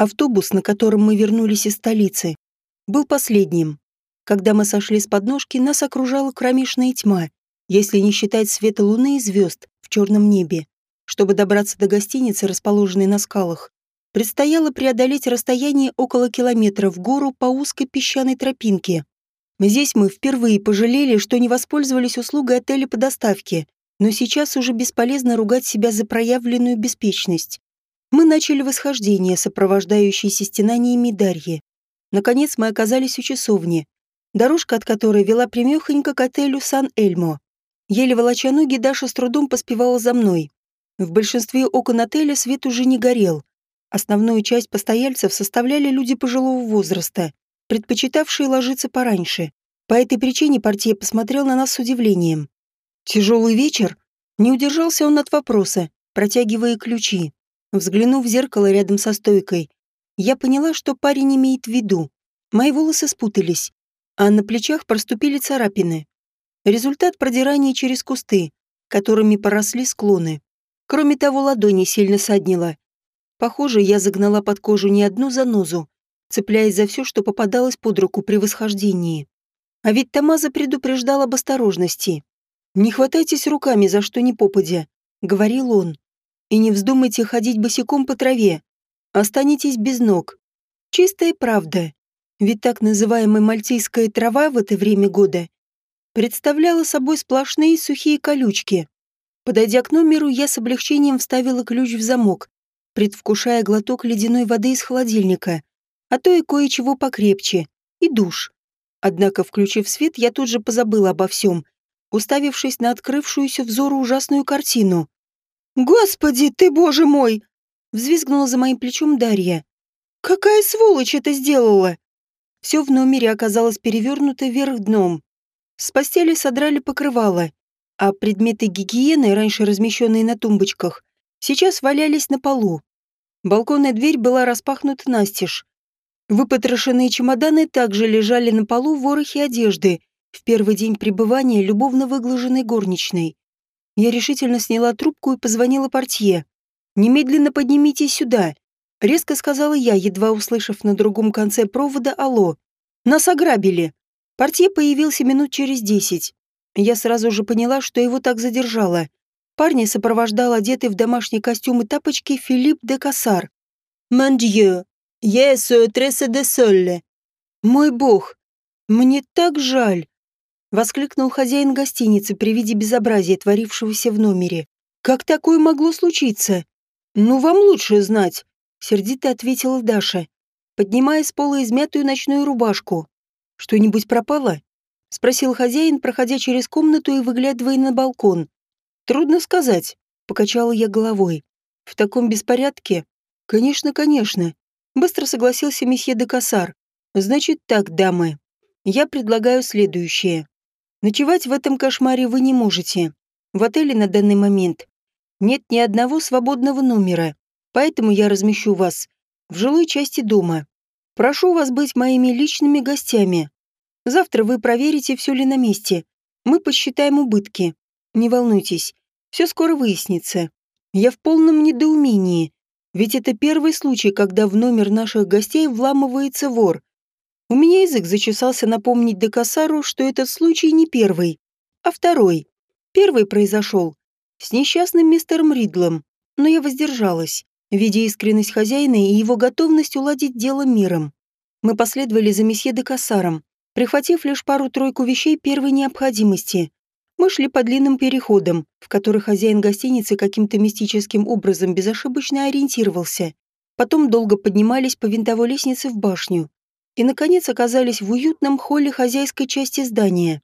Автобус, на котором мы вернулись из столицы, был последним. Когда мы сошли с подножки, нас окружала кромешная тьма, если не считать света луны и звезд в черном небе. Чтобы добраться до гостиницы, расположенной на скалах, предстояло преодолеть расстояние около километра в гору по узкой песчаной тропинке. Здесь мы впервые пожалели, что не воспользовались услугой отеля по доставке, но сейчас уже бесполезно ругать себя за проявленную беспечность. Мы начали восхождение, сопровождающееся стенаниями Дарьи. Наконец мы оказались у часовни, дорожка от которой вела прямехонько к отелю Сан-Эльмо. Еле волоча ноги, Даша с трудом поспевала за мной. В большинстве окон отеля свет уже не горел. Основную часть постояльцев составляли люди пожилого возраста, предпочитавшие ложиться пораньше. По этой причине партия посмотрел на нас с удивлением. Тяжелый вечер? Не удержался он от вопроса, протягивая ключи. Взглянув в зеркало рядом со стойкой, я поняла, что парень имеет в виду. Мои волосы спутались, а на плечах проступили царапины. Результат продирания через кусты, которыми поросли склоны. Кроме того, ладони сильно саднило. Похоже, я загнала под кожу не одну занозу, цепляясь за все, что попадалось под руку при восхождении. А ведь Тамаза предупреждал об осторожности. «Не хватайтесь руками за что ни попадя», — говорил он. И не вздумайте ходить босиком по траве. Останетесь без ног. Чистая правда. Ведь так называемая мальтийская трава в это время года представляла собой сплошные сухие колючки. Подойдя к номеру, я с облегчением вставила ключ в замок, предвкушая глоток ледяной воды из холодильника, а то и кое-чего покрепче, и душ. Однако, включив свет, я тут же позабыла обо всем, уставившись на открывшуюся взору ужасную картину. «Господи ты, боже мой!» — взвизгнула за моим плечом Дарья. «Какая сволочь это сделала!» Все в номере оказалось перевернуто вверх дном. С постели содрали покрывало, а предметы гигиены, раньше размещенные на тумбочках, сейчас валялись на полу. Балконная дверь была распахнута настежь. Выпотрошенные чемоданы также лежали на полу в ворохе одежды в первый день пребывания любовно выглаженной горничной. Я решительно сняла трубку и позвонила портье. «Немедленно поднимитесь сюда», — резко сказала я, едва услышав на другом конце провода «Алло». «Нас ограбили». Портье появился минут через десять. Я сразу же поняла, что его так задержало. Парня сопровождал одетый в домашний костюм и тапочки Филипп де Кассар. «Мон дьё, я трессе де солле». «Мой бог, мне так жаль». Воскликнул хозяин гостиницы при виде безобразия, творившегося в номере. «Как такое могло случиться?» «Ну, вам лучше знать», — сердито ответила Даша, поднимая с пола измятую ночную рубашку. «Что-нибудь пропало?» — спросил хозяин, проходя через комнату и выглядывая на балкон. «Трудно сказать», — покачала я головой. «В таком беспорядке?» «Конечно, конечно», — быстро согласился месье де Кассар. «Значит так, дамы, я предлагаю следующее. Ночевать в этом кошмаре вы не можете. В отеле на данный момент нет ни одного свободного номера, поэтому я размещу вас в жилой части дома. Прошу вас быть моими личными гостями. Завтра вы проверите, все ли на месте. Мы посчитаем убытки. Не волнуйтесь, все скоро выяснится. Я в полном недоумении, ведь это первый случай, когда в номер наших гостей вламывается вор. У меня язык зачесался напомнить Декасару, что этот случай не первый, а второй. Первый произошел с несчастным мистером Ридлом, но я воздержалась, видя искренность хозяина и его готовность уладить дело миром. Мы последовали за месье Декасаром, прихватив лишь пару-тройку вещей первой необходимости. Мы шли по длинным переходам, в которых хозяин гостиницы каким-то мистическим образом безошибочно ориентировался. Потом долго поднимались по винтовой лестнице в башню, и, наконец, оказались в уютном холле хозяйской части здания.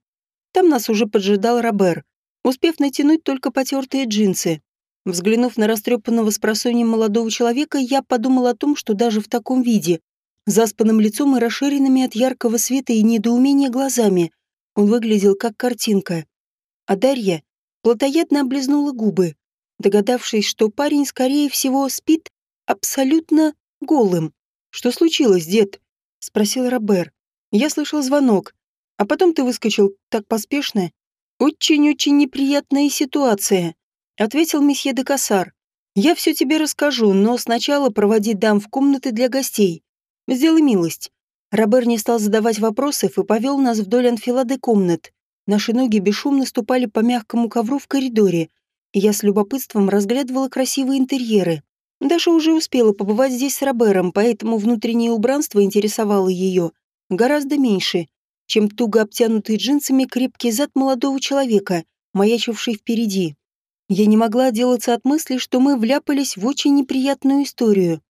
Там нас уже поджидал Робер, успев натянуть только потертые джинсы. Взглянув на растрепанного с молодого человека, я подумал о том, что даже в таком виде, заспанным лицом и расширенными от яркого света и недоумения глазами, он выглядел как картинка. А Дарья плотоядно облизнула губы, догадавшись, что парень, скорее всего, спит абсолютно голым. «Что случилось, дед?» — спросил Робер. «Я слышал звонок. А потом ты выскочил так поспешно. Очень-очень неприятная ситуация», — ответил месье де Кассар. «Я все тебе расскажу, но сначала проводи дам в комнаты для гостей. Сделай милость». Робер не стал задавать вопросов и повел нас вдоль анфилады комнат. Наши ноги бесшумно ступали по мягкому ковру в коридоре, и я с любопытством разглядывала красивые интерьеры. Даша уже успела побывать здесь с Робером, поэтому внутреннее убранство интересовало ее гораздо меньше, чем туго обтянутый джинсами крепкий зад молодого человека, маячивший впереди. Я не могла отделаться от мысли, что мы вляпались в очень неприятную историю.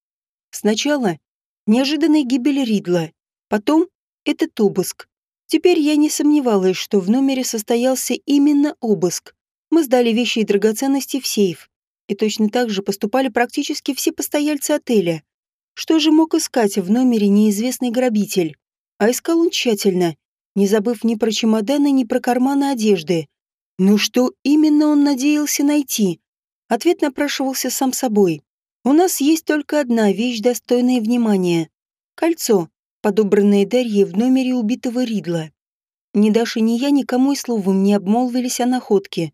Сначала неожиданная гибель Ридла, потом этот обыск. Теперь я не сомневалась, что в номере состоялся именно обыск. Мы сдали вещи и драгоценности в сейф. И точно так же поступали практически все постояльцы отеля. Что же мог искать в номере неизвестный грабитель? А искал он тщательно, не забыв ни про чемоданы, ни про карманы одежды. Но что именно он надеялся найти? Ответ напрашивался сам собой. У нас есть только одна вещь, достойная внимания. Кольцо, подобранное Дарьей в номере убитого Ридла. Ни Даша, ни я никому и словом не обмолвились о находке.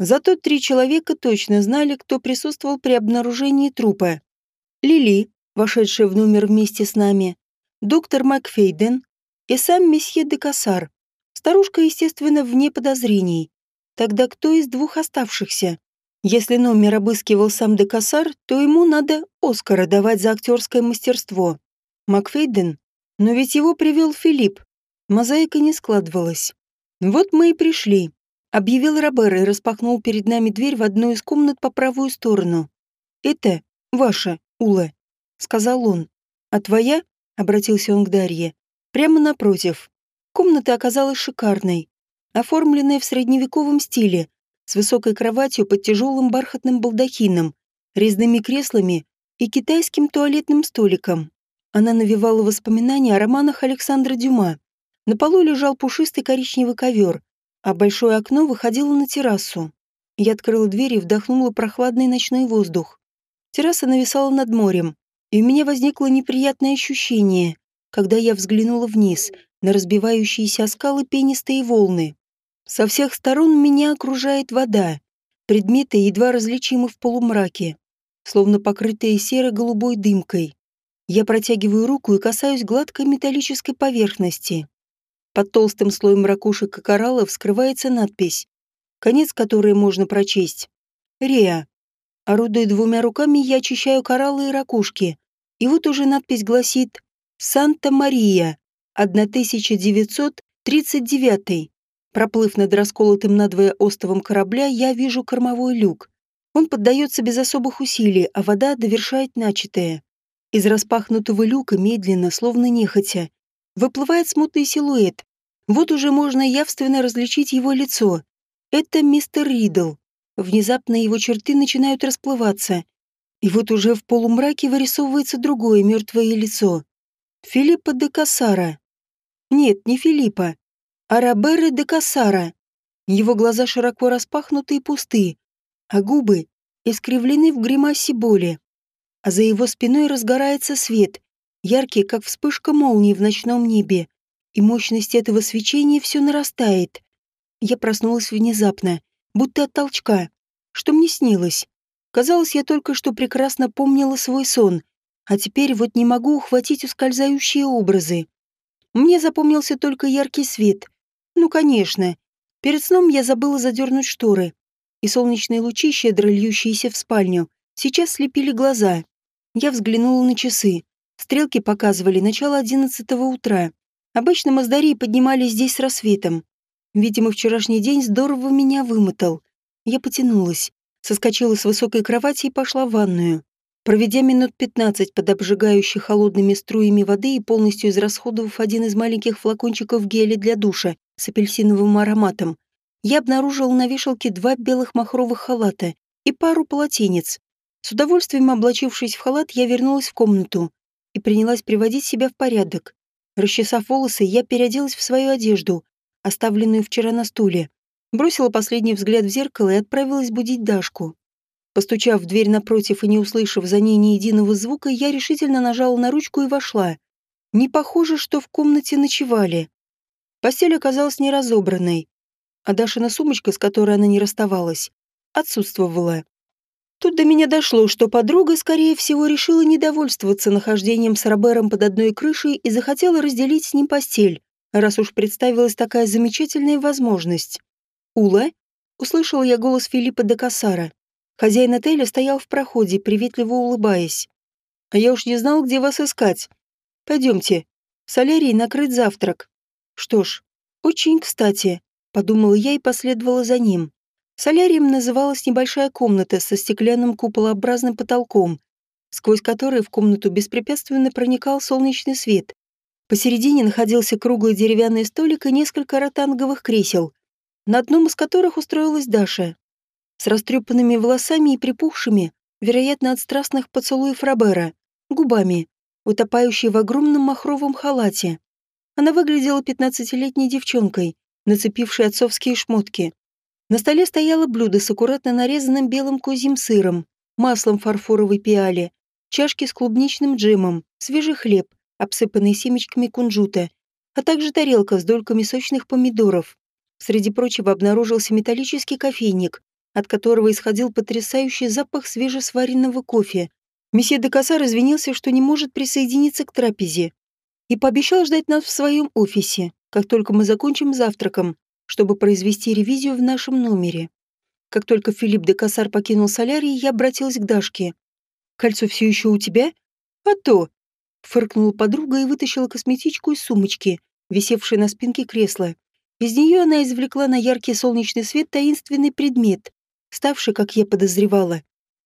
Зато три человека точно знали, кто присутствовал при обнаружении трупа. Лили, вошедшая в номер вместе с нами, доктор Макфейден и сам месье де Кассар. Старушка, естественно, вне подозрений. Тогда кто из двух оставшихся? Если номер обыскивал сам де Кассар, то ему надо Оскара давать за актерское мастерство. Макфейден? Но ведь его привел Филипп. Мозаика не складывалась. Вот мы и пришли. Объявил Робер и распахнул перед нами дверь в одну из комнат по правую сторону. «Это ваша, Ула», — сказал он. «А твоя?» — обратился он к Дарье. Прямо напротив. Комната оказалась шикарной, оформленная в средневековом стиле, с высокой кроватью под тяжелым бархатным балдахином, резными креслами и китайским туалетным столиком. Она навевала воспоминания о романах Александра Дюма. На полу лежал пушистый коричневый ковер, а большое окно выходило на террасу. Я открыла дверь и вдохнула прохладный ночной воздух. Терраса нависала над морем, и у меня возникло неприятное ощущение, когда я взглянула вниз на разбивающиеся скалы пенистые волны. Со всех сторон меня окружает вода, предметы едва различимы в полумраке, словно покрытые серо-голубой дымкой. Я протягиваю руку и касаюсь гладкой металлической поверхности. Под толстым слоем ракушек и кораллов скрывается надпись, конец которой можно прочесть. «Реа». Орудуя двумя руками, я очищаю кораллы и ракушки. И вот уже надпись гласит Санта-Мария, 1939. Проплыв над расколотым надвое остовом корабля, я вижу кормовой люк. Он поддается без особых усилий, а вода довершает начатое. Из распахнутого люка медленно, словно нехотя, выплывает смутный силуэт. Вот уже можно явственно различить его лицо. Это мистер Ридл. Внезапно его черты начинают расплываться. И вот уже в полумраке вырисовывается другое мертвое лицо. Филиппа де Кассара. Нет, не Филиппа, а Роберы де Кассара. Его глаза широко распахнуты и пусты, а губы искривлены в гримасе боли. А за его спиной разгорается свет, яркий, как вспышка молнии в ночном небе. И мощность этого свечения все нарастает. Я проснулась внезапно, будто от толчка. Что мне снилось? Казалось, я только что прекрасно помнила свой сон, а теперь вот не могу ухватить ускользающие образы. Мне запомнился только яркий свет. Ну, конечно. Перед сном я забыла задернуть шторы, и солнечные лучи, щедро льющиеся в спальню, сейчас слепили глаза. Я взглянула на часы. Стрелки показывали начало одиннадцатого утра. Обычно маздари поднимались здесь с рассветом. Видимо, вчерашний день здорово меня вымотал. Я потянулась, соскочила с высокой кровати и пошла в ванную. Проведя минут 15 под обжигающей холодными струями воды и полностью израсходовав один из маленьких флакончиков геля для душа с апельсиновым ароматом, я обнаружил на вешалке два белых махровых халата и пару полотенец. С удовольствием облачившись в халат, я вернулась в комнату и принялась приводить себя в порядок. Расчесав волосы, я переоделась в свою одежду, оставленную вчера на стуле, бросила последний взгляд в зеркало и отправилась будить Дашку. Постучав в дверь напротив и не услышав за ней ни единого звука, я решительно нажала на ручку и вошла. Не похоже, что в комнате ночевали. Постель оказалась неразобранной, а Дашина сумочка, с которой она не расставалась, отсутствовала. Тут до меня дошло, что подруга, скорее всего, решила недовольствоваться нахождением с Робером под одной крышей и захотела разделить с ним постель, раз уж представилась такая замечательная возможность. «Ула?» — услышала я голос Филиппа де Кассара. Хозяин отеля стоял в проходе, приветливо улыбаясь. «А я уж не знал, где вас искать. Пойдемте. В солярии накрыт завтрак». «Что ж, очень кстати», — подумала я и последовала за ним. Солярием называлась небольшая комната со стеклянным куполообразным потолком, сквозь который в комнату беспрепятственно проникал солнечный свет. Посередине находился круглый деревянный столик и несколько ротанговых кресел, на одном из которых устроилась Даша. С растрепанными волосами и припухшими, вероятно, от страстных поцелуев Робера, губами, утопающей в огромном махровом халате. Она выглядела пятнадцатилетней девчонкой, нацепившей отцовские шмотки. На столе стояло блюдо с аккуратно нарезанным белым козьим сыром, маслом фарфоровой пиале, чашки с клубничным джемом, свежий хлеб, обсыпанный семечками кунжута, а также тарелка с дольками сочных помидоров. Среди прочего обнаружился металлический кофейник, от которого исходил потрясающий запах свежесваренного кофе. Месье де Кассар извинился, что не может присоединиться к трапезе, и пообещал ждать нас в своем офисе, как только мы закончим завтраком, чтобы произвести ревизию в нашем номере. Как только Филипп де Кассар покинул солярий, я обратилась к Дашке. «Кольцо все еще у тебя?» «А то!» Фыркнула подруга и вытащила косметичку из сумочки, висевшей на спинке кресла. Из нее она извлекла на яркий солнечный свет таинственный предмет, ставший, как я подозревала,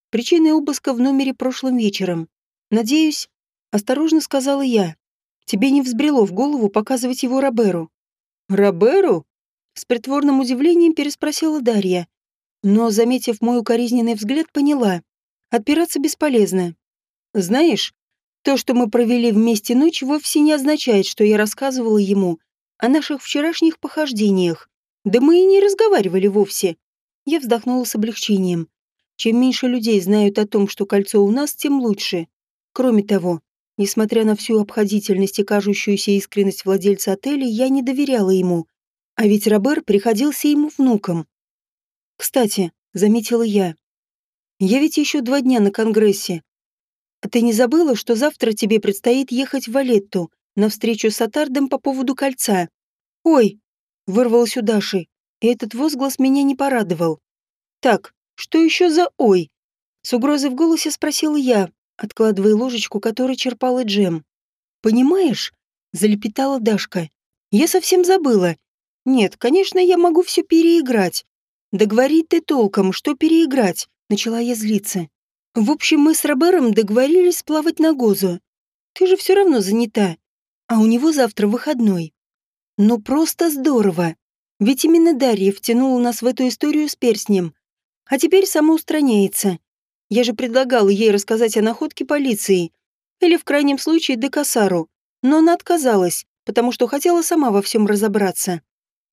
причиной обыска в номере прошлым вечером. «Надеюсь», — осторожно сказала я, — «тебе не взбрело в голову показывать его Роберу». «Роберу?» С притворным удивлением переспросила Дарья. Но, заметив мой укоризненный взгляд, поняла. Отпираться бесполезно. Знаешь, то, что мы провели вместе ночь, вовсе не означает, что я рассказывала ему о наших вчерашних похождениях. Да мы и не разговаривали вовсе. Я вздохнула с облегчением. Чем меньше людей знают о том, что кольцо у нас, тем лучше. Кроме того, несмотря на всю обходительность и кажущуюся искренность владельца отеля, я не доверяла ему. А ведь Робер приходился ему внуком. Кстати, заметила я. Я ведь еще два дня на Конгрессе. А ты не забыла, что завтра тебе предстоит ехать в Валетту на встречу с Атардом по поводу кольца? Ой, вырвалось у Даши, и этот возглас меня не порадовал. Так, что еще за «ой»? С угрозой в голосе спросила я, откладывая ложечку, которой черпала джем. «Понимаешь?» — залепетала Дашка. «Я совсем забыла. Нет, конечно, я могу все переиграть. Да ты толком, что переиграть, начала я злиться. В общем, мы с Робером договорились сплавать на Гозу. Ты же все равно занята. А у него завтра выходной. Ну просто здорово. Ведь именно Дарья втянула нас в эту историю с перстнем. А теперь самоустраняется. Я же предлагала ей рассказать о находке полиции. Или в крайнем случае Декасару. Но она отказалась, потому что хотела сама во всем разобраться.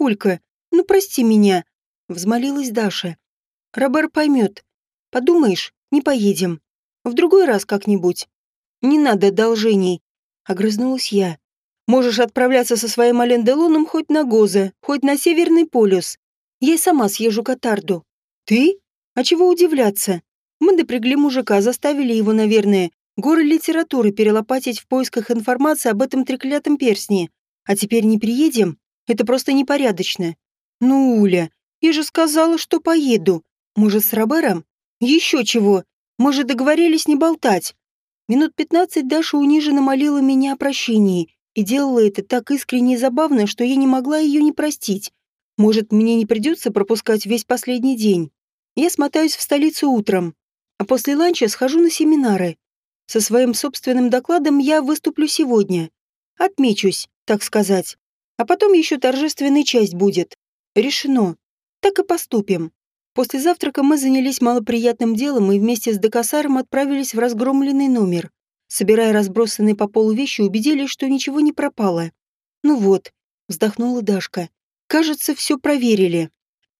«Улька, ну прости меня», — взмолилась Даша. «Робер поймет. Подумаешь, не поедем. В другой раз как-нибудь. Не надо одолжений», — огрызнулась я. «Можешь отправляться со своим Ален хоть на Гоза, хоть на Северный полюс. Я и сама съезжу к Атарду». «Ты? А чего удивляться? Мы допрягли мужика, заставили его, наверное, горы литературы перелопатить в поисках информации об этом треклятом перстне. А теперь не приедем? Это просто непорядочно. Ну, Уля, я же сказала, что поеду. Может, с Робером? Еще чего. Мы же договорились не болтать. Минут пятнадцать Даша униженно молила меня о прощении и делала это так искренне и забавно, что я не могла ее не простить. Может, мне не придется пропускать весь последний день. Я смотаюсь в столицу утром, а после ланча схожу на семинары. Со своим собственным докладом я выступлю сегодня. Отмечусь, так сказать. А потом еще торжественная часть будет. Решено. Так и поступим. После завтрака мы занялись малоприятным делом и вместе с Декасаром отправились в разгромленный номер. Собирая разбросанные по полу вещи, убедились, что ничего не пропало. «Ну вот», — вздохнула Дашка. «Кажется, все проверили.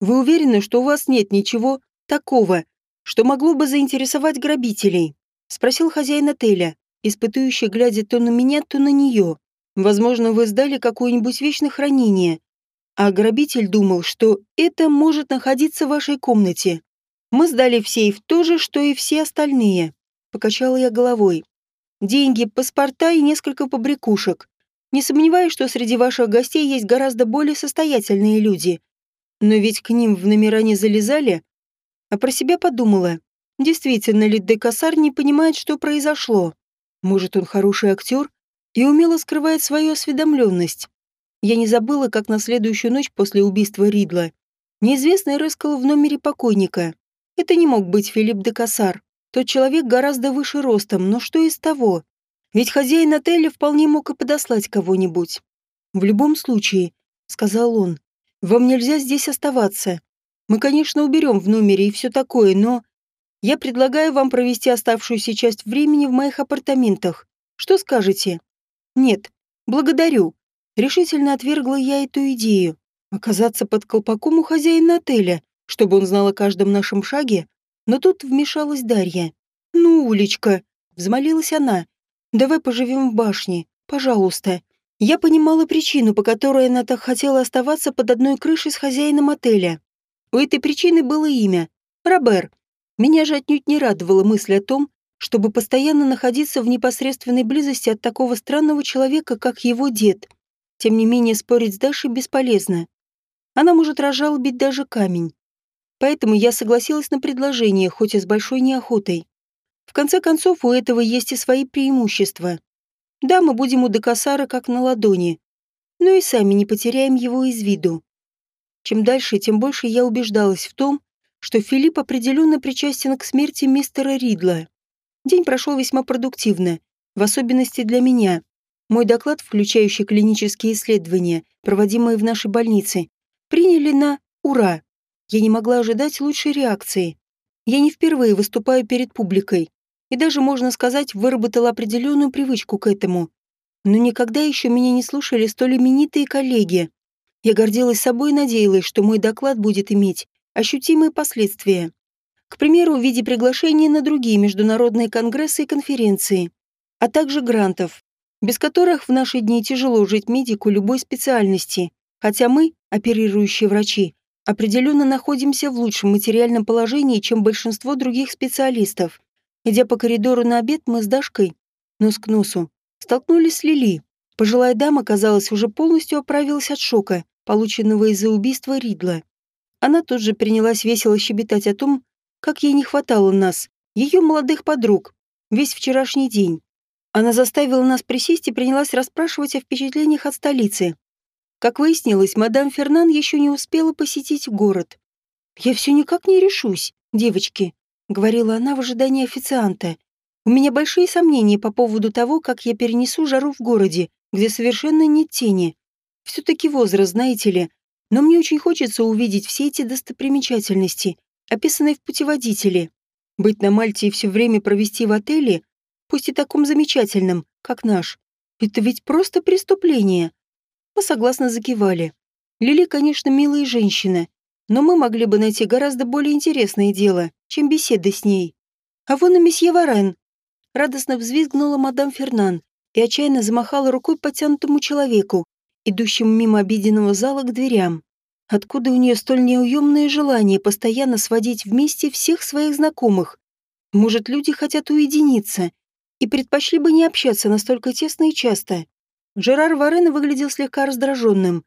Вы уверены, что у вас нет ничего такого, что могло бы заинтересовать грабителей?» — спросил хозяин отеля, испытующий, глядя то на меня, то на нее. Возможно, вы сдали какую-нибудь вещь на хранение, а грабитель думал, что это может находиться в вашей комнате. Мы сдали в сейф то же, что и все остальные. Покачала я головой. Деньги, паспорта и несколько побрякушек. Не сомневаюсь, что среди ваших гостей есть гораздо более состоятельные люди. Но ведь к ним в номера не залезали. А про себя подумала. Действительно ли Декасар не понимает, что произошло? Может, он хороший актер и умело скрывает свою осведомленность? Я не забыла, как на следующую ночь после убийства Ридла неизвестный рыскал в номере покойника. Это не мог быть Филипп де Кассар. Тот человек гораздо выше ростом, но что из того? Ведь хозяин отеля вполне мог и подослать кого-нибудь. «В любом случае», — сказал он, — «вам нельзя здесь оставаться. Мы, конечно, уберем в номере и все такое, но я предлагаю вам провести оставшуюся часть времени в моих апартаментах. Что скажете?» «Нет, благодарю». Решительно отвергла я эту идею. Оказаться под колпаком у хозяина отеля, чтобы он знал о каждом нашем шаге. Но тут вмешалась Дарья. «Ну, Улечка», — взмолилась она, — «давай поживем в башне, пожалуйста». Я понимала причину, по которой она так хотела оставаться под одной крышей с хозяином отеля. У этой причины было имя — Робер. Меня же отнюдь не радовала мысль о том, чтобы постоянно находиться в непосредственной близости от такого странного человека, как его дед. Тем не менее, спорить с Дашей бесполезно. Она может разжалобить даже камень. Поэтому я согласилась на предложение, хоть и с большой неохотой. В конце концов, у этого есть и свои преимущества. Да, мы будем у Декасара как на ладони, но и сами не потеряем его из виду. Чем дальше, тем больше я убеждалась в том, что Филипп определенно причастен к смерти мистера Ридла. День прошел весьма продуктивно, в особенности для меня. Мой доклад, включающий клинические исследования, проводимые в нашей больнице, приняли на «Ура!». Я не могла ожидать лучшей реакции. Я не впервые выступаю перед публикой, и даже, можно сказать, выработала определенную привычку к этому. Но никогда еще меня не слушали столь именитые коллеги. Я гордилась собой и надеялась, что мой доклад будет иметь ощутимые последствия. К примеру, в виде приглашения на другие международные конгрессы и конференции, а также грантов, без которых в наши дни тяжело жить медику любой специальности, хотя мы, оперирующие врачи, определенно находимся в лучшем материальном положении, чем большинство других специалистов. Идя по коридору на обед, мы с Дашкой, нос к носу, столкнулись с Лили. Пожилая дама, казалось, уже полностью оправилась от шока, полученного из-за убийства Ридла. Она тут же принялась весело щебетать о том, как ей не хватало нас, ее молодых подруг, весь вчерашний день. Она заставила нас присесть и принялась расспрашивать о впечатлениях от столицы. Как выяснилось, мадам Фернан еще не успела посетить город. «Я все никак не решусь, девочки», — говорила она в ожидании официанта. «У меня большие сомнения по поводу того, как я перенесу жару в городе, где совершенно нет тени. Все-таки возраст, знаете ли. Но мне очень хочется увидеть все эти достопримечательности, описанные в путеводителе. Быть на Мальте и все время провести в отеле, пусть и таком замечательном, как наш, это ведь просто преступление. Мы согласно закивали. Лили, конечно, милая женщина, но мы могли бы найти гораздо более интересное дело, чем беседы с ней. А вон и месье Варен. Радостно взвизгнула мадам Фернан и отчаянно замахала рукой потянутому человеку, идущему мимо обеденного зала к дверям. Откуда у нее столь неуемное желание постоянно сводить вместе всех своих знакомых? Может, люди хотят уединиться и предпочли бы не общаться настолько тесно и часто. Жерар Варена выглядел слегка раздраженным,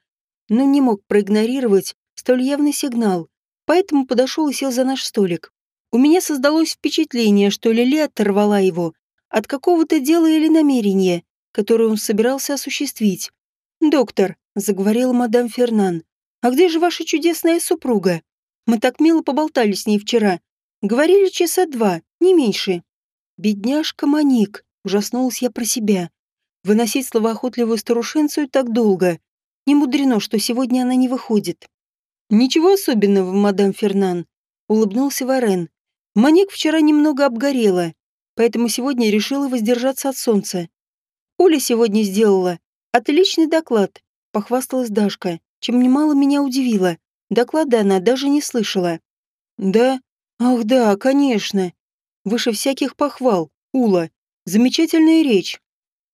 но не мог проигнорировать столь явный сигнал, поэтому подошел и сел за наш столик. У меня создалось впечатление, что Лили оторвала его от какого-то дела или намерения, которое он собирался осуществить. «Доктор», — заговорила мадам Фернан, — «а где же ваша чудесная супруга? Мы так мило поболтали с ней вчера. Говорили часа два, не меньше». «Бедняжка Маник», — ужаснулась я про себя. Выносить словоохотливую старушенцию так долго. Не мудрено, что сегодня она не выходит. «Ничего особенного, мадам Фернан», — улыбнулся Варен. «Маник вчера немного обгорела, поэтому сегодня решила воздержаться от солнца. Оля сегодня сделала отличный доклад», — похвасталась Дашка, чем немало меня удивило. Доклада она даже не слышала. «Да? Ах да, конечно. Выше всяких похвал, Ула. Замечательная речь.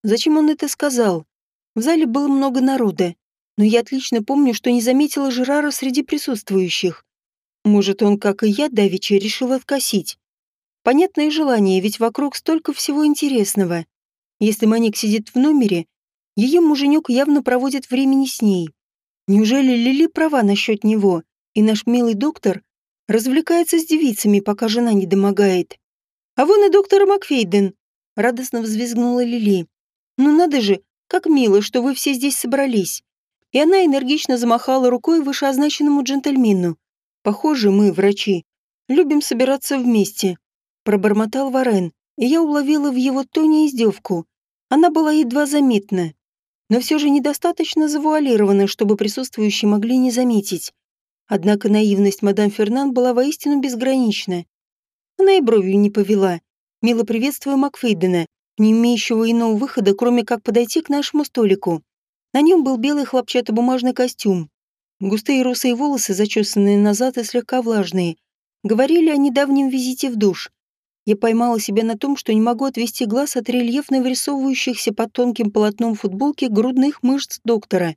Зачем он это сказал? В зале было много народа, но я отлично помню, что не заметила Жерара среди присутствующих. Может, он, как и я, давеча решил откосить. Понятное желание, ведь вокруг столько всего интересного. Если Маник сидит в номере, ее муженек явно проводит времени с ней. Неужели Лили права насчет него, и наш милый доктор развлекается с девицами, пока жена не домогает? А вон и доктор Макфейден, радостно взвизгнула Лили. Ну надо же, как мило, что вы все здесь собрались. И она энергично замахала рукой вышеозначенному джентльмену. Похоже, мы, врачи, любим собираться вместе. Пробормотал Варен, и я уловила в его тоне издевку. Она была едва заметна, но все же недостаточно завуалирована, чтобы присутствующие могли не заметить. Однако наивность мадам Фернан была воистину безгранична. Она и бровью не повела, мило приветствуя Макфейдена, не имеющего иного выхода, кроме как подойти к нашему столику. На нем был белый хлопчатобумажный костюм. Густые русые волосы, зачесанные назад и слегка влажные, говорили о недавнем визите в душ. Я поймала себя на том, что не могу отвести глаз от рельефно вырисовывающихся под тонким полотном футболки грудных мышц доктора.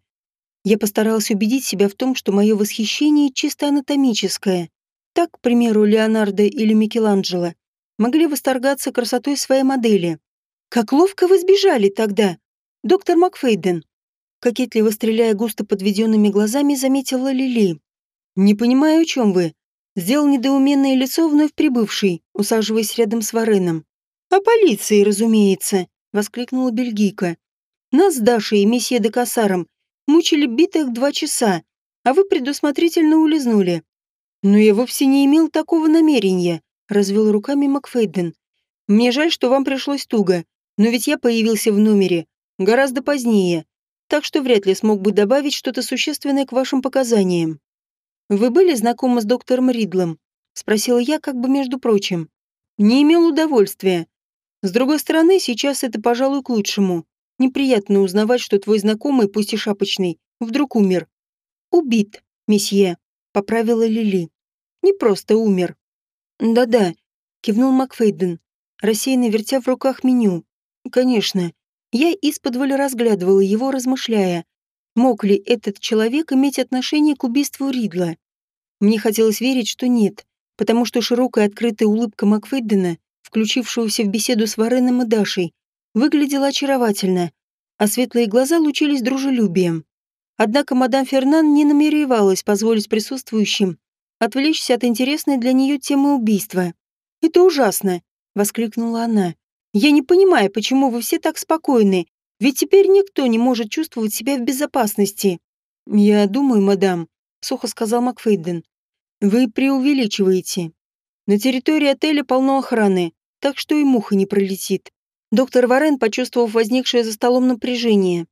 Я постаралась убедить себя в том, что мое восхищение чисто анатомическое. Так, к примеру, Леонардо или Микеланджело могли восторгаться красотой своей модели. «Как ловко вы сбежали тогда, доктор Макфейден!» Кокетливо стреляя густо подведенными глазами, заметила Лили. «Не понимаю, о чем вы», Сделал недоуменное лицо вновь прибывший, усаживаясь рядом с Вареном. «О полиции, разумеется!» — воскликнула бельгийка. «Нас с Дашей и месье де Кассаром мучили битых два часа, а вы предусмотрительно улизнули». «Но я вовсе не имел такого намерения», — развел руками Макфейден. «Мне жаль, что вам пришлось туго, но ведь я появился в номере гораздо позднее, так что вряд ли смог бы добавить что-то существенное к вашим показаниям». «Вы были знакомы с доктором Ридлом?» — спросила я, как бы между прочим. «Не имел удовольствия. С другой стороны, сейчас это, пожалуй, к лучшему. Неприятно узнавать, что твой знакомый, пусть и шапочный, вдруг умер. Убит, месье», — поправила Лили. «Не просто умер». «Да-да», — кивнул Макфейден, рассеянно вертя в руках меню. «Конечно». Я из-под разглядывала его, размышляя, Мог ли этот человек иметь отношение к убийству Ридла? Мне хотелось верить, что нет, потому что широкая открытая улыбка Макфейдена, включившегося в беседу с Вареном и Дашей, выглядела очаровательно, а светлые глаза лучились дружелюбием. Однако мадам Фернан не намеревалась позволить присутствующим отвлечься от интересной для нее темы убийства. «Это ужасно!» — воскликнула она. «Я не понимаю, почему вы все так спокойны ведь теперь никто не может чувствовать себя в безопасности. Я думаю, мадам, сухо сказал Макфейден. Вы преувеличиваете. На территории отеля полно охраны, так что и муха не пролетит. Доктор Варен, почувствовав возникшее за столом напряжение,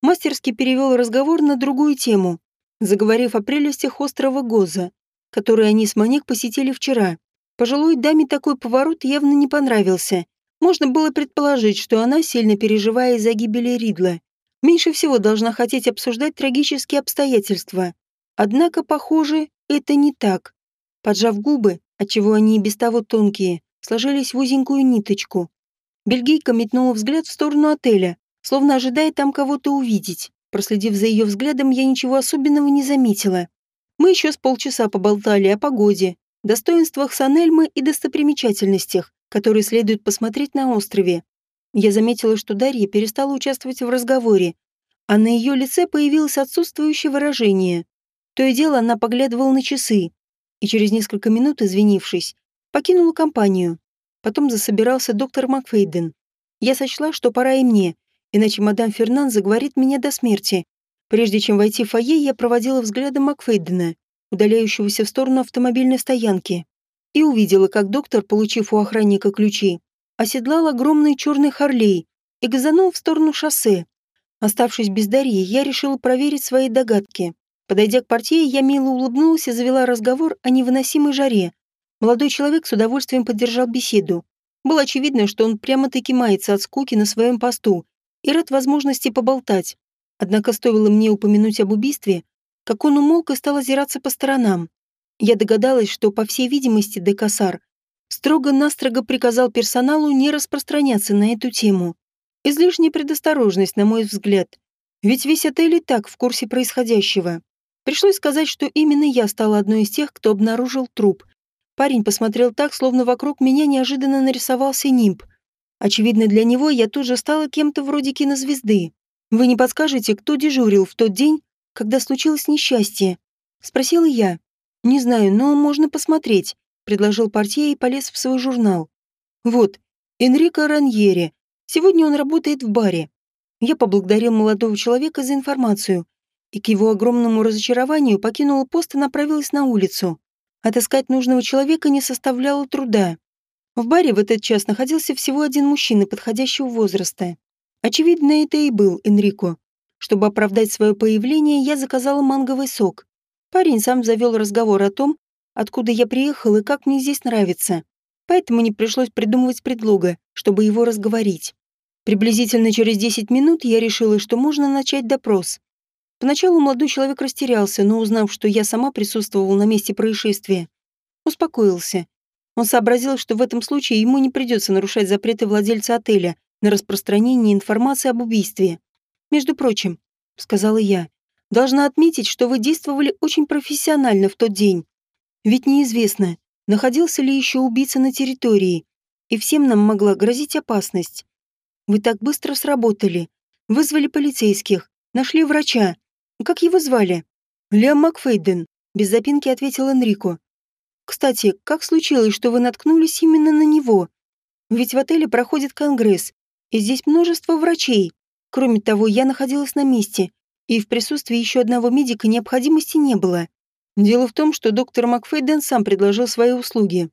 мастерски перевел разговор на другую тему, заговорив о прелестях острова Гоза, который они с Маник посетили вчера. Пожилой даме такой поворот явно не понравился, можно было предположить, что она, сильно переживая из-за гибели Ридла, меньше всего должна хотеть обсуждать трагические обстоятельства. Однако, похоже, это не так. Поджав губы, отчего они и без того тонкие, сложились в узенькую ниточку. Бельгийка метнула взгляд в сторону отеля, словно ожидая там кого-то увидеть. Проследив за ее взглядом, я ничего особенного не заметила. Мы еще с полчаса поболтали о погоде, достоинствах Санельмы и достопримечательностях, которые следует посмотреть на острове. Я заметила, что Дарья перестала участвовать в разговоре, а на ее лице появилось отсутствующее выражение. То и дело она поглядывала на часы и через несколько минут, извинившись, покинула компанию. Потом засобирался доктор Макфейден. Я сочла, что пора и мне, иначе мадам Фернан заговорит меня до смерти. Прежде чем войти в фойе, я проводила взглядом Макфейдена, удаляющегося в сторону автомобильной стоянки и увидела, как доктор, получив у охранника ключи, оседлал огромный черный Харлей и газанул в сторону шоссе. Оставшись без Дарьи, я решила проверить свои догадки. Подойдя к партии, я мило улыбнулась и завела разговор о невыносимой жаре. Молодой человек с удовольствием поддержал беседу. Было очевидно, что он прямо-таки мается от скуки на своем посту и рад возможности поболтать. Однако стоило мне упомянуть об убийстве, как он умолк и стал озираться по сторонам. Я догадалась, что, по всей видимости, Декасар строго-настрого приказал персоналу не распространяться на эту тему. Излишняя предосторожность, на мой взгляд. Ведь весь отель и так в курсе происходящего. Пришлось сказать, что именно я стала одной из тех, кто обнаружил труп. Парень посмотрел так, словно вокруг меня неожиданно нарисовался нимб. Очевидно, для него я тут же стала кем-то вроде кинозвезды. «Вы не подскажете, кто дежурил в тот день, когда случилось несчастье?» Спросила я. «Не знаю, но можно посмотреть», — предложил портье и полез в свой журнал. «Вот, Энрико Раньери. Сегодня он работает в баре». Я поблагодарил молодого человека за информацию и к его огромному разочарованию покинула пост и направилась на улицу. Отыскать нужного человека не составляло труда. В баре в этот час находился всего один мужчина подходящего возраста. Очевидно, это и был Энрико. Чтобы оправдать свое появление, я заказала манговый сок. Парень сам завел разговор о том, откуда я приехал и как мне здесь нравится. Поэтому не пришлось придумывать предлога, чтобы его разговорить. Приблизительно через 10 минут я решила, что можно начать допрос. Поначалу молодой человек растерялся, но узнав, что я сама присутствовала на месте происшествия, успокоился. Он сообразил, что в этом случае ему не придется нарушать запреты владельца отеля на распространение информации об убийстве. «Между прочим», — сказала я, — «должна отметить, что вы действовали очень профессионально в тот день. Ведь неизвестно, находился ли еще убийца на территории, и всем нам могла грозить опасность. Вы так быстро сработали, вызвали полицейских, нашли врача, как его звали? Лиам Макфейден, без запинки ответил Энрико. Кстати, как случилось, что вы наткнулись именно на него? Ведь в отеле проходит конгресс, и здесь множество врачей. Кроме того, я находилась на месте, и в присутствии еще одного медика необходимости не было. Дело в том, что доктор Макфейден сам предложил свои услуги.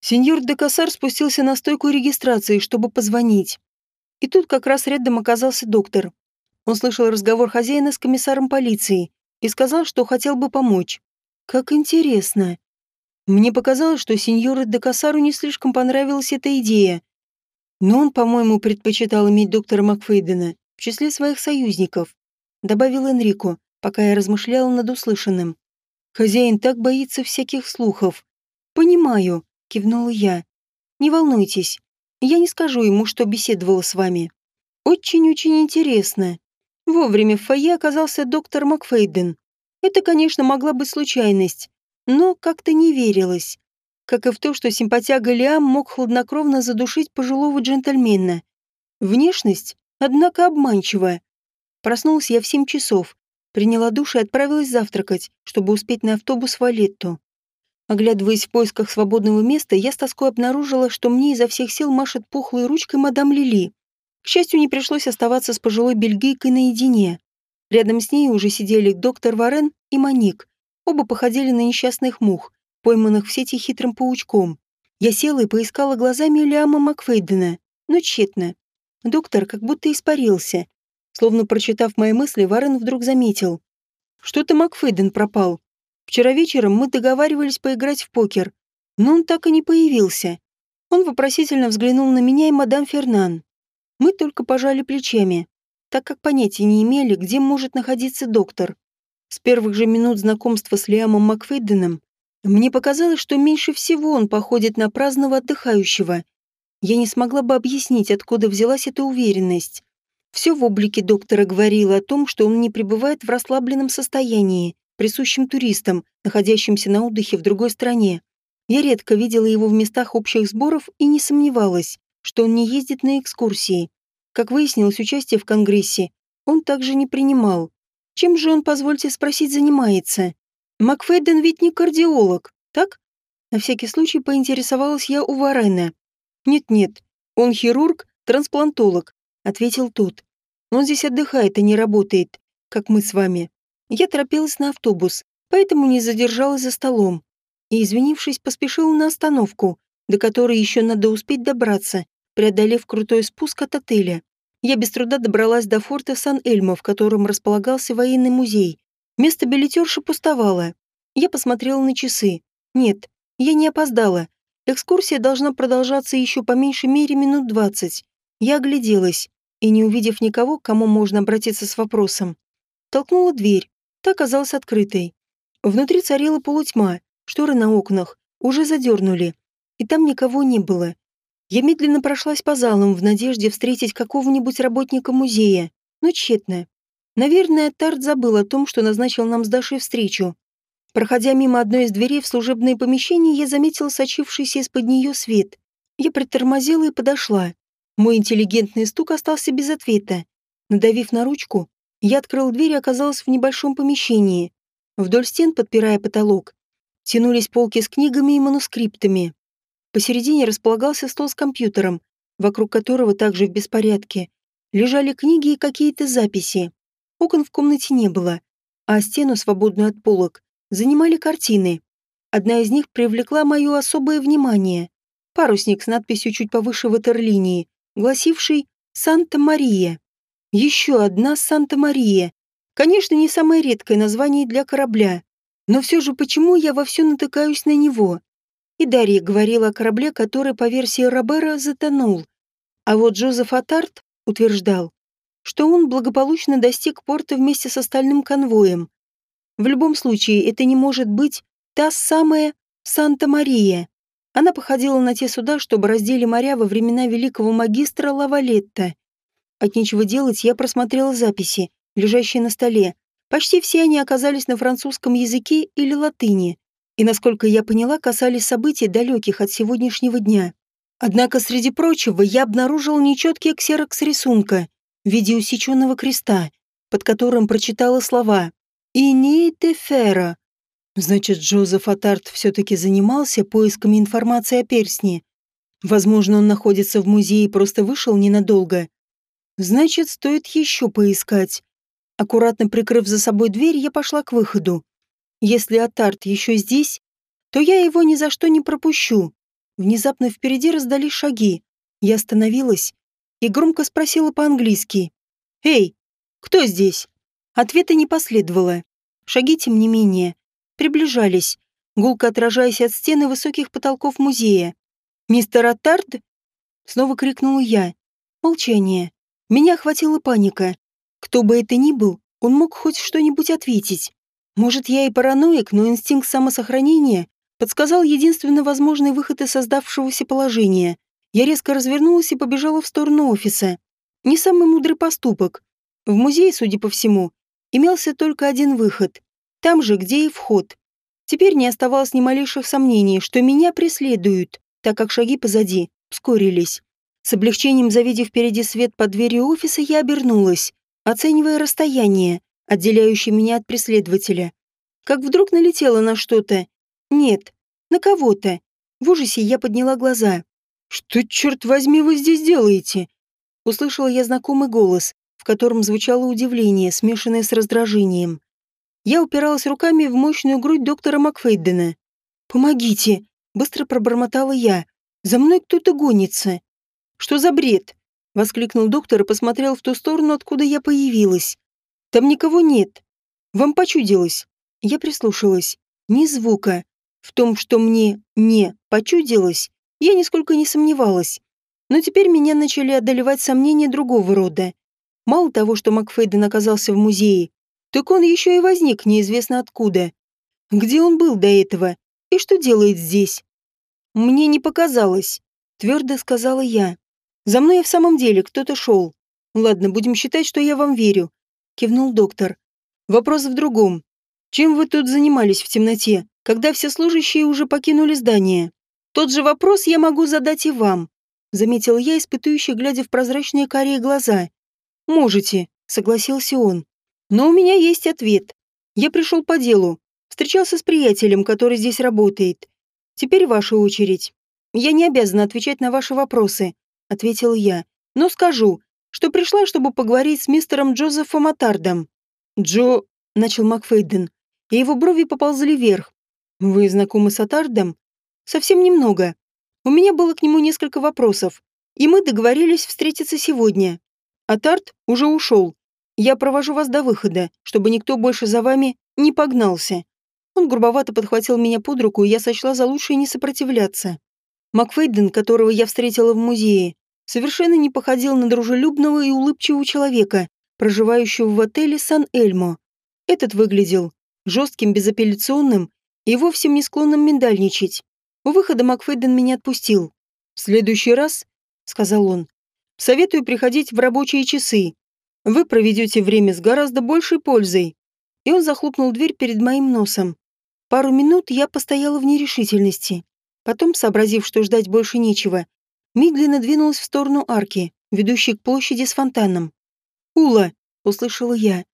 Сеньор де Кассар спустился на стойку регистрации, чтобы позвонить. И тут как раз рядом оказался доктор. Он слышал разговор хозяина с комиссаром полиции и сказал, что хотел бы помочь. Как интересно. Мне показалось, что сеньору де Кассару не слишком понравилась эта идея. Но он, по-моему, предпочитал иметь доктора Макфейдена числе своих союзников, добавил Энрико, пока я размышляла над услышанным. Хозяин так боится всяких слухов. Понимаю, кивнула я. Не волнуйтесь, я не скажу ему, что беседовала с вами. Очень-очень интересно. Вовремя в фойе оказался доктор Макфейден. Это, конечно, могла быть случайность, но как-то не верилось. Как и в то, что симпатяга Лиам мог хладнокровно задушить пожилого джентльмена. Внешность, однако, обманчивая. Проснулась я в семь часов, приняла душ и отправилась завтракать, чтобы успеть на автобус в Алетту. Оглядываясь в поисках свободного места, я с тоской обнаружила, что мне изо всех сил машет пухлой ручкой мадам Лили. К счастью, не пришлось оставаться с пожилой бельгийкой наедине. Рядом с ней уже сидели доктор Варен и Маник. Оба походили на несчастных мух, пойманных в сети хитрым паучком. Я села и поискала глазами Лиама Макфейдена, но тщетно. Доктор как будто испарился. Словно прочитав мои мысли, Варен вдруг заметил. «Что-то Макфейден пропал. Вчера вечером мы договаривались поиграть в покер, но он так и не появился». Он вопросительно взглянул на меня и мадам Фернан. Мы только пожали плечами, так как понятия не имели, где может находиться доктор. С первых же минут знакомства с Лиамом Макфейденом мне показалось, что меньше всего он походит на праздного отдыхающего. Я не смогла бы объяснить, откуда взялась эта уверенность. Все в облике доктора говорило о том, что он не пребывает в расслабленном состоянии, присущем туристам, находящимся на отдыхе в другой стране. Я редко видела его в местах общих сборов и не сомневалась, что он не ездит на экскурсии. Как выяснилось, участие в Конгрессе он также не принимал. Чем же он, позвольте спросить, занимается? Макфейден ведь не кардиолог, так? На всякий случай поинтересовалась я у Варена. «Нет-нет, он хирург, трансплантолог», — ответил тот. «Он здесь отдыхает, а не работает, как мы с вами». Я торопилась на автобус, поэтому не задержалась за столом. И, извинившись, поспешила на остановку, до которой еще надо успеть добраться, преодолев крутой спуск от отеля. Я без труда добралась до форта Сан-Эльмо, в котором располагался военный музей. Место билетерши пустовало. Я посмотрела на часы. Нет, я не опоздала. Экскурсия должна продолжаться еще по меньшей мере минут двадцать. Я огляделась и, не увидев никого, к кому можно обратиться с вопросом, толкнула дверь. Та оказалась открытой. Внутри царила полутьма, шторы на окнах уже задернули, и там никого не было. Я медленно прошлась по залам в надежде встретить какого-нибудь работника музея, но тщетно. Наверное, Тарт забыл о том, что назначил нам с Дашей встречу. Проходя мимо одной из дверей в служебное помещение, я заметила сочившийся из-под нее свет. Я притормозила и подошла. Мой интеллигентный стук остался без ответа. Надавив на ручку, я открыл дверь и оказалась в небольшом помещении. Вдоль стен, подпирая потолок, тянулись полки с книгами и манускриптами. Посередине располагался стол с компьютером, вокруг которого также в беспорядке лежали книги и какие-то записи. Окон в комнате не было, а стену, свободную от полок, занимали картины. Одна из них привлекла мое особое внимание. Парусник с надписью чуть повыше ватерлинии, гласивший «Санта-Мария». Еще одна «Санта-Мария». Конечно, не самое редкое название для корабля. Но все же почему я вовсю натыкаюсь на него? И Дарья говорила о корабле, который, по версии Робера, затонул. А вот Джозеф Атарт утверждал, что он благополучно достиг порта вместе с остальным конвоем. В любом случае, это не может быть та самая Санта-Мария. Она походила на те суда, что бороздили моря во времена великого магистра Лавалетта. От нечего делать я просмотрела записи, лежащие на столе. Почти все они оказались на французском языке или латыни, и, насколько я поняла, касались событий, далеких от сегодняшнего дня. Однако, среди прочего, я обнаружил нечеткий ксерокс рисунка в виде усеченного креста, под которым прочитала слова «Ини Тефера». Значит, Джозеф Атарт все-таки занимался поисками информации о персне. Возможно, он находится в музее и просто вышел ненадолго. Значит, стоит еще поискать. Аккуратно прикрыв за собой дверь, я пошла к выходу. Если Атарт еще здесь, то я его ни за что не пропущу. Внезапно впереди раздались шаги. Я остановилась и громко спросила по-английски. «Эй, кто здесь?» Ответа не последовало. Шаги, тем не менее, приближались, гулко отражаясь от стены высоких потолков музея. «Мистер Атард?» Снова крикнула я. Молчание. Меня охватила паника. Кто бы это ни был, он мог хоть что-нибудь ответить. Может, я и параноик, но инстинкт самосохранения подсказал единственно возможный выход из создавшегося положения. Я резко развернулась и побежала в сторону офиса. Не самый мудрый поступок. В музее, судя по всему, имелся только один выход. Там же, где и вход. Теперь не оставалось ни малейших сомнений, что меня преследуют, так как шаги позади ускорились. С облегчением завидев впереди свет под дверью офиса, я обернулась, оценивая расстояние, отделяющее меня от преследователя. Как вдруг налетела на что-то. Нет, на кого-то. В ужасе я подняла глаза. «Что, черт возьми, вы здесь делаете?» Услышала я знакомый голос, в котором звучало удивление, смешанное с раздражением. Я упиралась руками в мощную грудь доктора Макфейдена. «Помогите!» — быстро пробормотала я. «За мной кто-то гонится!» Что за бред?» — воскликнул доктор и посмотрел в ту сторону, откуда я появилась. «Там никого нет. Вам почудилось?» Я прислушалась. Ни звука. В том, что мне не почудилось, я нисколько не сомневалась. Но теперь меня начали одолевать сомнения другого рода. Мало того, что Макфейден оказался в музее, так он еще и возник неизвестно откуда. Где он был до этого? И что делает здесь? Мне не показалось, твердо сказала я. За мной и в самом деле кто-то шел. Ладно, будем считать, что я вам верю. Кивнул доктор. Вопрос в другом. Чем вы тут занимались в темноте, когда все служащие уже покинули здание? Тот же вопрос я могу задать и вам. Заметил я, испытующий, глядя в прозрачные карие глаза. Можете, согласился он. Но у меня есть ответ. Я пришел по делу. Встречался с приятелем, который здесь работает. Теперь ваша очередь. Я не обязана отвечать на ваши вопросы ответил я. «Но скажу, что пришла, чтобы поговорить с мистером Джозефом Атардом». «Джо...» — начал Макфейден, и его брови поползли вверх. «Вы знакомы с Атардом?» «Совсем немного. У меня было к нему несколько вопросов, и мы договорились встретиться сегодня. Атард уже ушел. Я провожу вас до выхода, чтобы никто больше за вами не погнался». Он грубовато подхватил меня под руку, и я сочла за лучшее не сопротивляться. Макфейден, которого я встретила в музее, совершенно не походил на дружелюбного и улыбчивого человека, проживающего в отеле Сан-Эльмо. Этот выглядел жестким, безапелляционным и вовсе не склонным миндальничать. У выхода Макфейден меня отпустил. «В следующий раз», — сказал он, — «советую приходить в рабочие часы. Вы проведете время с гораздо большей пользой. И он захлопнул дверь перед моим носом. Пару минут я постояла в нерешительности. Потом, сообразив, что ждать больше нечего, медленно двинулась в сторону арки, ведущей к площади с фонтаном. «Ула!» — услышала я.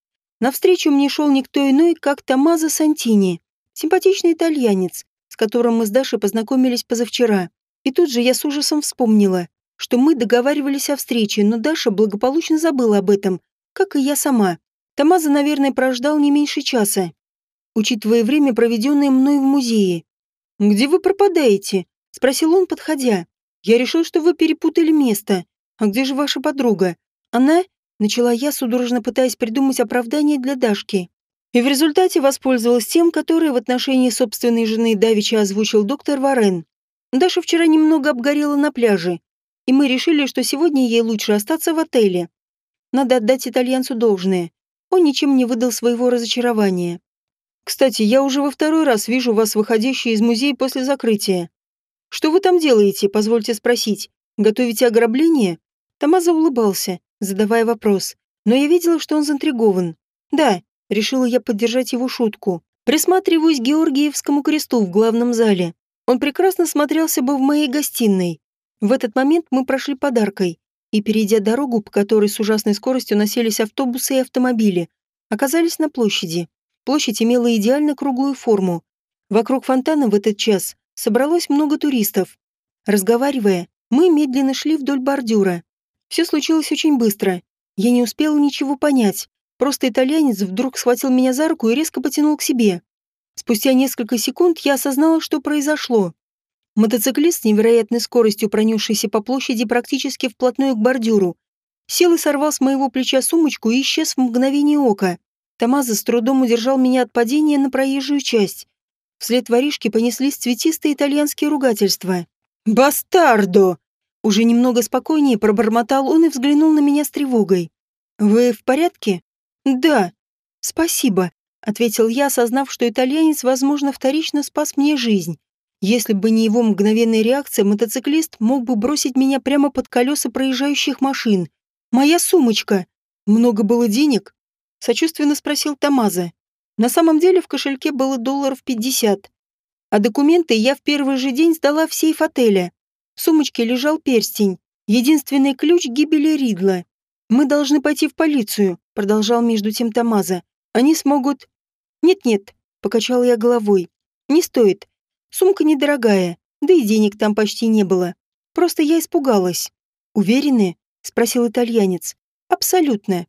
Навстречу мне шел никто иной, как Томазо Сантини, симпатичный итальянец, с которым мы с Дашей познакомились позавчера. И тут же я с ужасом вспомнила, что мы договаривались о встрече, но Даша благополучно забыла об этом, как и я сама. Томазо, наверное, прождал не меньше часа, учитывая время, проведенное мной в музее. «Где вы пропадаете?» — спросил он, подходя. «Я решил, что вы перепутали место. А где же ваша подруга? Она...» — начала я, судорожно пытаясь придумать оправдание для Дашки. И в результате воспользовалась тем, которое в отношении собственной жены Давича озвучил доктор Варен. Даша вчера немного обгорела на пляже, и мы решили, что сегодня ей лучше остаться в отеле. Надо отдать итальянцу должное. Он ничем не выдал своего разочарования. Кстати, я уже во второй раз вижу вас выходящей из музея после закрытия. Что вы там делаете, позвольте спросить? Готовите ограбление? Тамаза улыбался, задавая вопрос. Но я видела, что он заинтригован. Да, решила я поддержать его шутку. Присматриваюсь к Георгиевскому кресту в главном зале. Он прекрасно смотрелся бы в моей гостиной. В этот момент мы прошли подаркой и, перейдя дорогу, по которой с ужасной скоростью носились автобусы и автомобили, оказались на площади. Площадь имела идеально круглую форму. Вокруг фонтана в этот час собралось много туристов. Разговаривая, мы медленно шли вдоль бордюра. Все случилось очень быстро. Я не успела ничего понять. Просто итальянец вдруг схватил меня за руку и резко потянул к себе. Спустя несколько секунд я осознала, что произошло. Мотоциклист с невероятной скоростью, пронесшийся по площади практически вплотную к бордюру, сел и сорвал с моего плеча сумочку и исчез в мгновение ока. Тамаза с трудом удержал меня от падения на проезжую часть. Вслед воришки понеслись цветистые итальянские ругательства. «Бастардо!» Уже немного спокойнее пробормотал он и взглянул на меня с тревогой. «Вы в порядке?» «Да». «Спасибо», — ответил я, осознав, что итальянец, возможно, вторично спас мне жизнь. Если бы не его мгновенная реакция, мотоциклист мог бы бросить меня прямо под колеса проезжающих машин. «Моя сумочка!» «Много было денег?» Сочувственно спросил Тамаза. На самом деле в кошельке было долларов пятьдесят. А документы я в первый же день сдала в сейф отеля. В сумочке лежал перстень. Единственный ключ гибели Ридла. «Мы должны пойти в полицию», — продолжал между тем Тамаза. «Они смогут...» «Нет-нет», — покачала я головой. «Не стоит. Сумка недорогая, да и денег там почти не было. Просто я испугалась». «Уверены?» — спросил итальянец. «Абсолютно.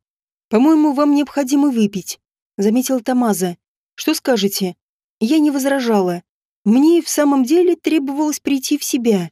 «По-моему, вам необходимо выпить», — заметил Тамаза. «Что скажете?» Я не возражала. Мне в самом деле требовалось прийти в себя.